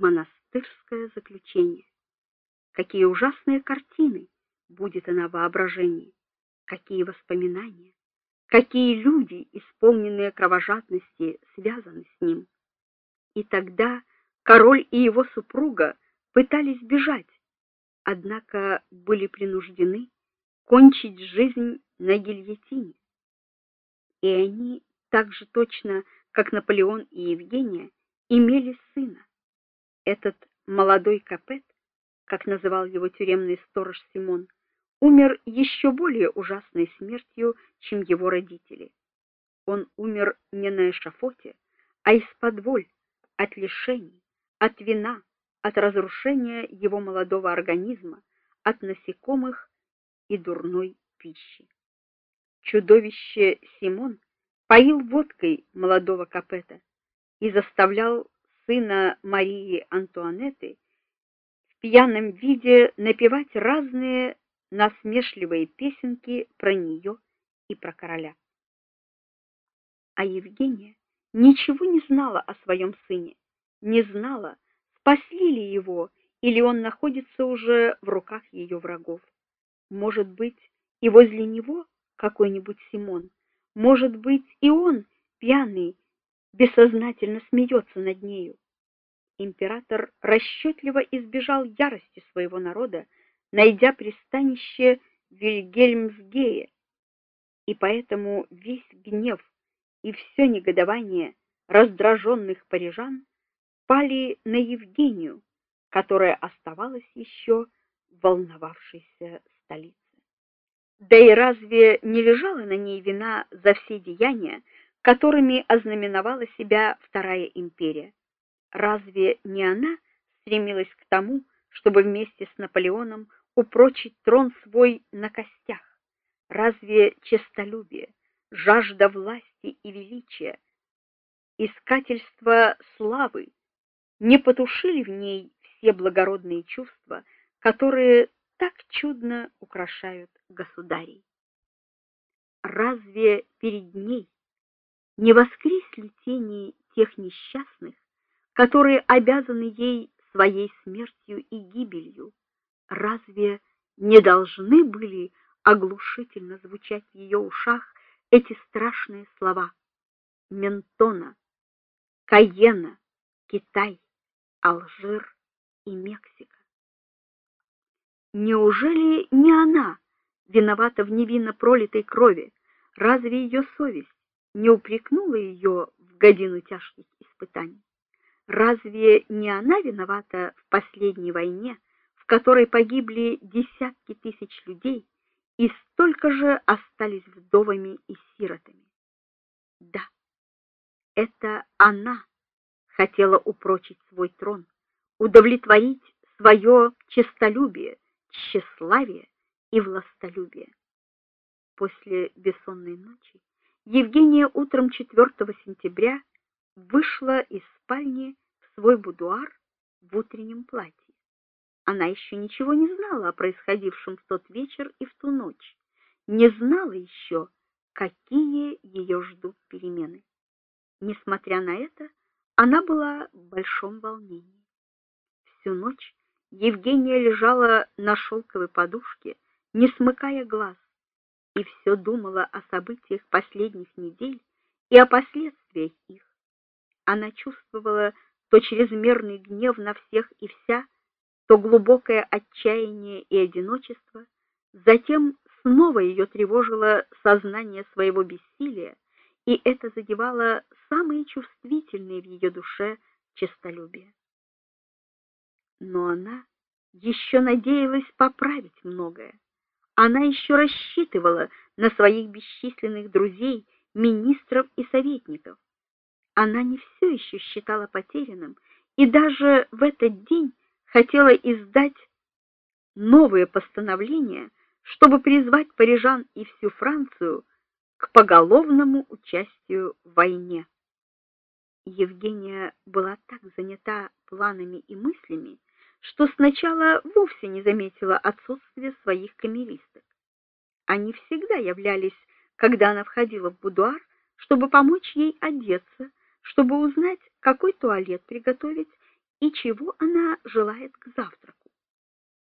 монастырское заключение. Какие ужасные картины будет она воображении, какие воспоминания, какие люди, исполненные кровожадности, связаны с ним. И тогда король и его супруга пытались бежать, однако были принуждены кончить жизнь на гильотине. И они так же точно, как Наполеон и Евгения, имели сына. Этот молодой Капет, как называл его тюремный сторож Симон, умер еще более ужасной смертью, чем его родители. Он умер не на эшафоте, а из-под воль, от лишений, от вина, от разрушения его молодого организма, от насекомых и дурной пищи. Чудовище Симон поил водкой молодого Капета и заставлял сына Марии Антуанетты в пьяном виде напевать разные насмешливые песенки про нее и про короля. А Евгения ничего не знала о своем сыне, не знала, Спасли ли его, или он находится уже в руках ее врагов? Может быть, и возле него какой-нибудь Симон. Может быть, и он, пьяный, бессознательно смеется над нею. Император расчетливо избежал ярости своего народа, найдя пристанище в Вильгельмсгее. И поэтому весь гнев и все негодование раздраженных парижан пали на Евгению, которая оставалась еще волновавшейся столице. Да и разве не лежала на ней вина за все деяния, которыми ознаменовала себя Вторая империя? Разве не она стремилась к тому, чтобы вместе с Наполеоном упрочить трон свой на костях? Разве честолюбие, жажда власти и величия, искательство славы не потушили в ней все благородные чувства, которые так чудно украшают государей. Разве перед ней не воскресли тени тех несчастных, которые обязаны ей своей смертью и гибелью? Разве не должны были оглушительно звучать в ее ушах эти страшные слова: Ментона, Каена, Китай, Алжир и Мексика. Неужели не она виновата в невинно пролитой крови? Разве ее совесть не упрекнула ее в годину тяжких испытаний? Разве не она виновата в последней войне, в которой погибли десятки тысяч людей и столько же остались вдовами и сиротами? Да. Это она хотела упрочить свой трон, удовлетворить свое честолюбие, тщеславие и властолюбие. После бессонной ночи Евгения утром 4 сентября вышла из спальни в свой будуар в утреннем платье. Она еще ничего не знала о происходившем в тот вечер и в ту ночь, не знала еще, какие ее ждут перемены. Несмотря на это, она была в большом волнении. Всю ночь Евгения лежала на шелковой подушке, не смыкая глаз, и все думала о событиях последних недель и о последствиях их. Она чувствовала то чрезмерный гнев на всех и вся, то глубокое отчаяние и одиночество, затем снова ее тревожило сознание своего бессилия и это задевало самые чувствительные в ее душе честолюбие. Но она еще надеялась поправить многое. Она еще рассчитывала на своих бесчисленных друзей, министров и советников. Она не все еще считала потерянным и даже в этот день хотела издать новые постановления, чтобы призвать парижан и всю Францию к поголовному участию в войне. Евгения была так занята планами и мыслями, что сначала вовсе не заметила отсутствия своих камеристок. Они всегда являлись, когда она входила в будуар, чтобы помочь ей одеться, чтобы узнать, какой туалет приготовить и чего она желает к завтраку.